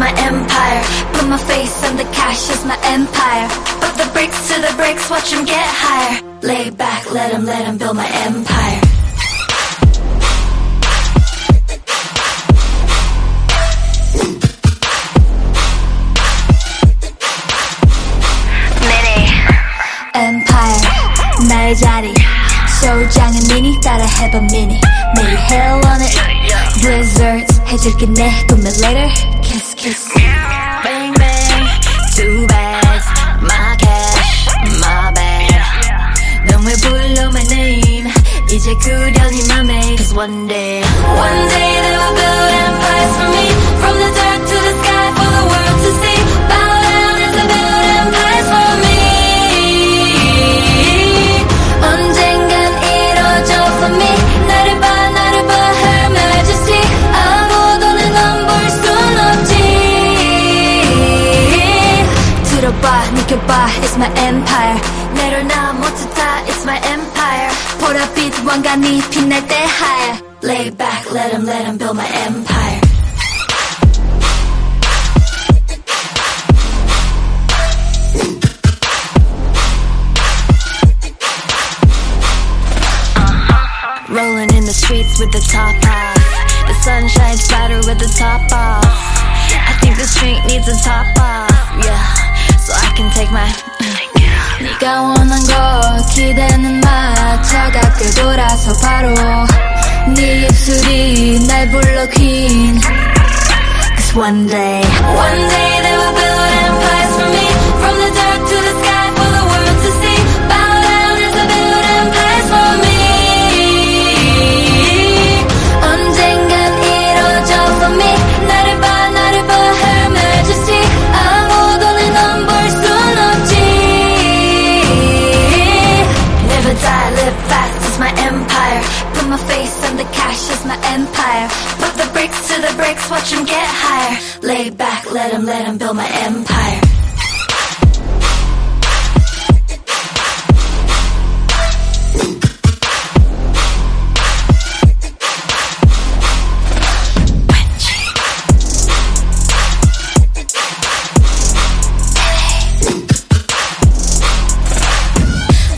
my empire. Put my face on the cash is my empire. Put the bricks to the watch 'em get higher. Lay back, let 'em, let 'em build my empire. Empire, 나의 자리. 쇼장은 미니 따라 해봐 미니. 매일 hell on it. Blizzards 해줄게 내 꿈을 later. Kiss kiss. mermaid is one day One day they will build empires for me. From the dirt 느껴봐, it's my empire. 내려놔, 모두 다, it's my empire. 보랏빛 왕관이 빛날 때 higher. Lay back, let 'em, let 'em build my empire. rolling in the streets with the top off. The sun shines brighter with the top off. I think the street needs a top off, yeah. 네가 원한 거 기대는 마 차갑게 돌아서 바로 네 입술이 날 불러 queen Cause one day One day Put my face and the cash is my empire. Put the bricks to the bricks, watch 'em get higher. Lay back, let 'em, let 'em build my empire.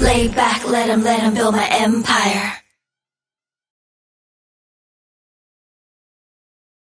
Lay back, let 'em, let 'em build my empire.